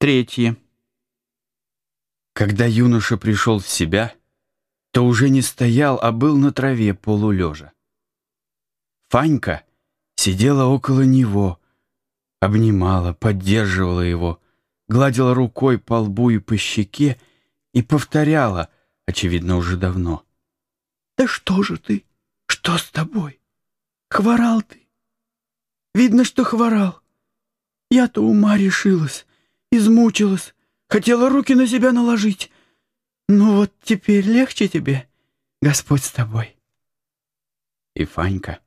Третье. Когда юноша пришел в себя, то уже не стоял, а был на траве полулежа. Фанька сидела около него, обнимала, поддерживала его, гладила рукой по лбу и по щеке и повторяла, очевидно, уже давно. «Да что же ты? Что с тобой? Хворал ты? Видно, что хворал. Я-то ума решилась измучилась, хотела руки на себя наложить. Ну вот теперь легче тебе, Господь с тобой. И Фанька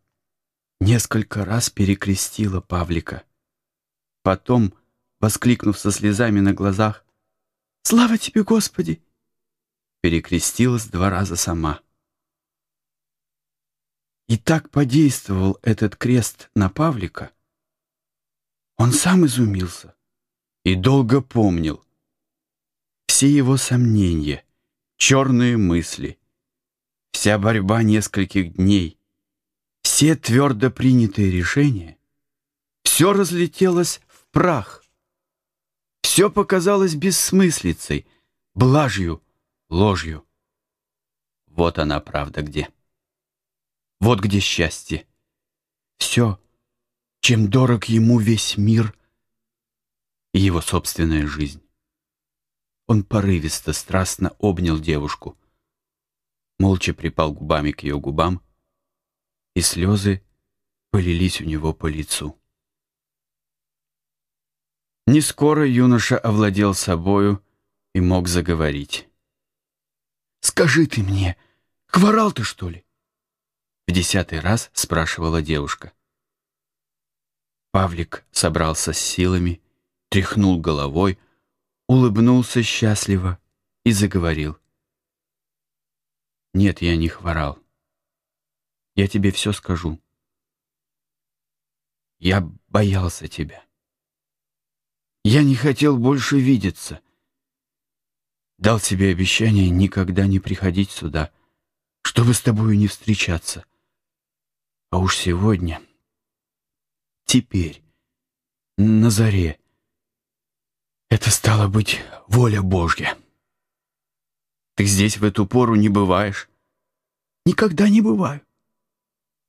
несколько раз перекрестила Павлика. Потом, воскликнув со слезами на глазах, «Слава тебе, Господи!» перекрестилась два раза сама. И так подействовал этот крест на Павлика, он сам изумился и долго помнил. Все его сомнения, черные мысли, вся борьба нескольких дней, все твердо принятые решения, все разлетелось в прах. Все показалось бессмыслицей, блажью, ложью. Вот она правда где. Вот где счастье. Все, чем дорог ему весь мир — и его собственная жизнь. Он порывисто, страстно обнял девушку, молча припал губами к ее губам, и слезы полились у него по лицу. Не скоро юноша овладел собою и мог заговорить. «Скажи ты мне, хворал ты, что ли?» В десятый раз спрашивала девушка. Павлик собрался с силами тряхнул головой, улыбнулся счастливо и заговорил. «Нет, я не хворал. Я тебе все скажу. Я боялся тебя. Я не хотел больше видеться. Дал себе обещание никогда не приходить сюда, чтобы с тобою не встречаться. А уж сегодня, теперь, на заре, это стало быть воля Божья. Ты здесь в эту пору не бываешь? Никогда не бываю.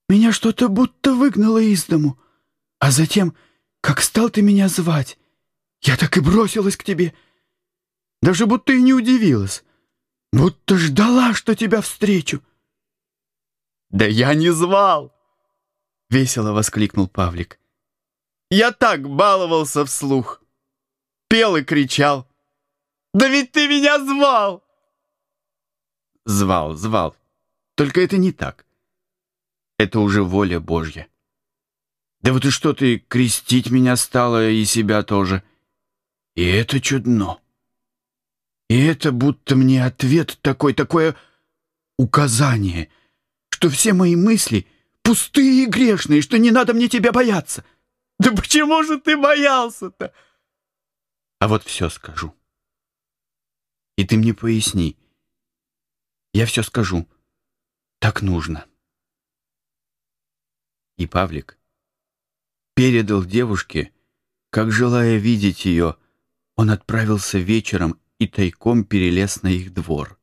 Меня что-то будто выгнало из дому. А затем, как стал ты меня звать, я так и бросилась к тебе. Даже будто и не удивилась. Будто ждала, что тебя встречу. «Да я не звал!» — весело воскликнул Павлик. «Я так баловался вслух!» Пел и кричал. «Да ведь ты меня звал!» Звал, звал. Только это не так. Это уже воля Божья. Да вот и что ты крестить меня стала и себя тоже. И это чудно. И это будто мне ответ такой, такое указание, что все мои мысли пустые и грешные, что не надо мне тебя бояться. Да почему же ты боялся-то? А вот все скажу. И ты мне поясни. Я все скажу. Так нужно. И Павлик передал девушке, как, желая видеть ее, он отправился вечером и тайком перелез на их двор.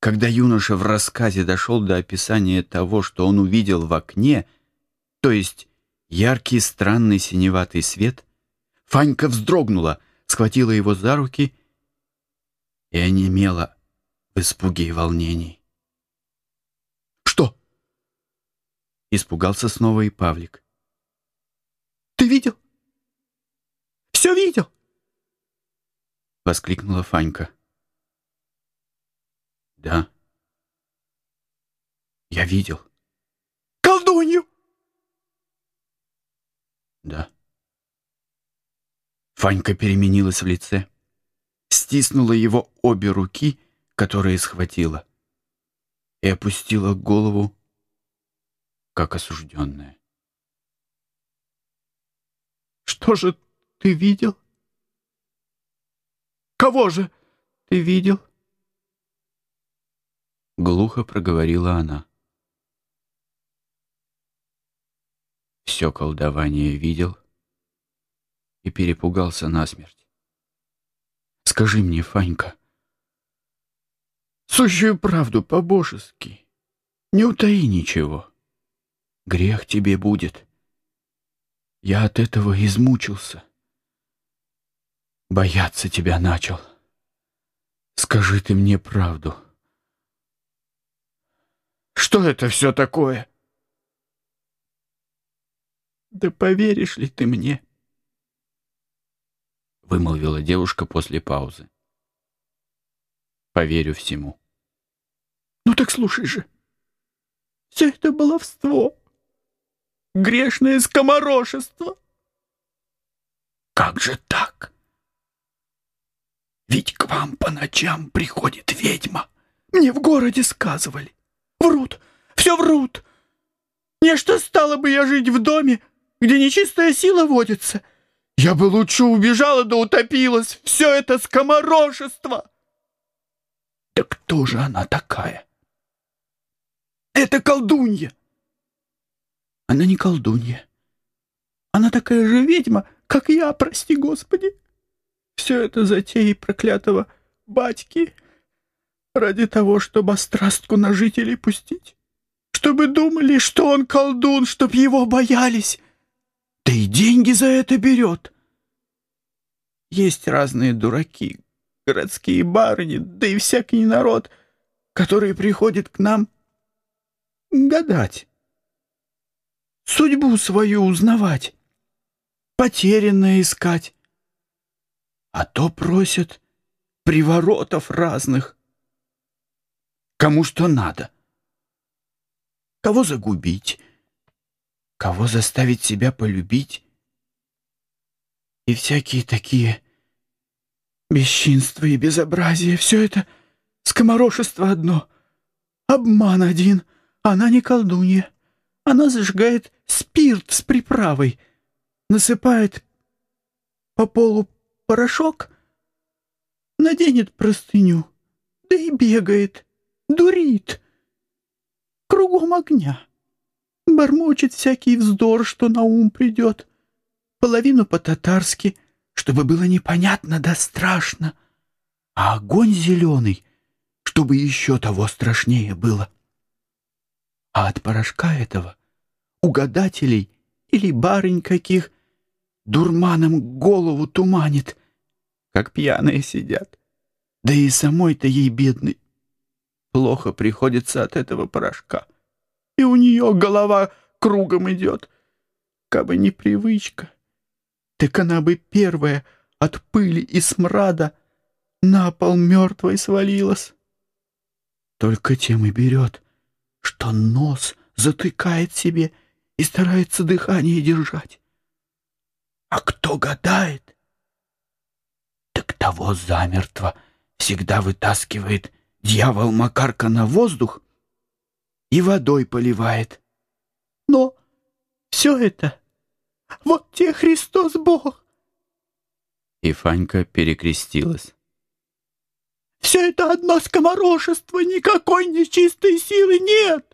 Когда юноша в рассказе дошел до описания того, что он увидел в окне, то есть яркий странный синеватый свет — Фанька вздрогнула, схватила его за руки и онемела в испуге и волнении. «Что?» Испугался снова и Павлик. «Ты видел? Все видел?» Воскликнула Фанька. «Да, я видел». «Колдунью?» «Да». Фанька переменилась в лице, стиснула его обе руки, которые схватила, и опустила голову, как осужденная. «Что же ты видел? Кого же ты видел?» Глухо проговорила она. Все колдование видел — и перепугался насмерть. Скажи мне, Фанька, сущую правду по-божески, не утаи ничего. Грех тебе будет. Я от этого измучился. Бояться тебя начал. Скажи ты мне правду. Что это все такое? Да поверишь ли ты мне? Вымолвила девушка после паузы. Поверю всему. Ну так слушай же. Все это баловство. Грешное скоморошество. Как же так? Ведь к вам по ночам приходит ведьма. Мне в городе сказывали. Врут, все врут. Не что стало бы я жить в доме, где нечистая сила водится. Я бы лучше убежала да утопилась. Все это скоморошество. Да кто же она такая? Это колдунья. Она не колдунья. Она такая же ведьма, как я, прости господи. Все это затеи проклятого батьки ради того, чтобы острастку на жителей пустить. Чтобы думали, что он колдун, чтоб его боялись. Да и деньги за это берет. Есть разные дураки, городские барыни, да и всякий народ, который приходит к нам гадать, судьбу свою узнавать, потерянное искать. А то просят приворотов разных. Кому что надо. Кого загубить, кого заставить себя полюбить. И всякие такие бесчинства и безобразие. Все это скоморошество одно, обман один. Она не колдунья. Она зажигает спирт с приправой, насыпает по полу порошок, наденет простыню, да и бегает, дурит. Кругом огня. Бормочет всякий вздор, что на ум придет. Половину по-татарски, чтобы было непонятно да страшно. А огонь зеленый, чтобы еще того страшнее было. А от порошка этого угадателей или барынь каких дурманом голову туманит, как пьяные сидят. Да и самой-то ей, бедной, плохо приходится от этого порошка. И у нее голова кругом идет. Кабы не привычка, так она бы первая от пыли и смрада на пол мертвой свалилась. Только тем и берет, что нос затыкает себе и старается дыхание держать. А кто гадает, так того замертво всегда вытаскивает дьявол Макарка на воздух и водой поливает. Но все это, вот те Христос Бог. И Фанька перекрестилась. Все это одно скоморошество, никакой нечистой силы нет.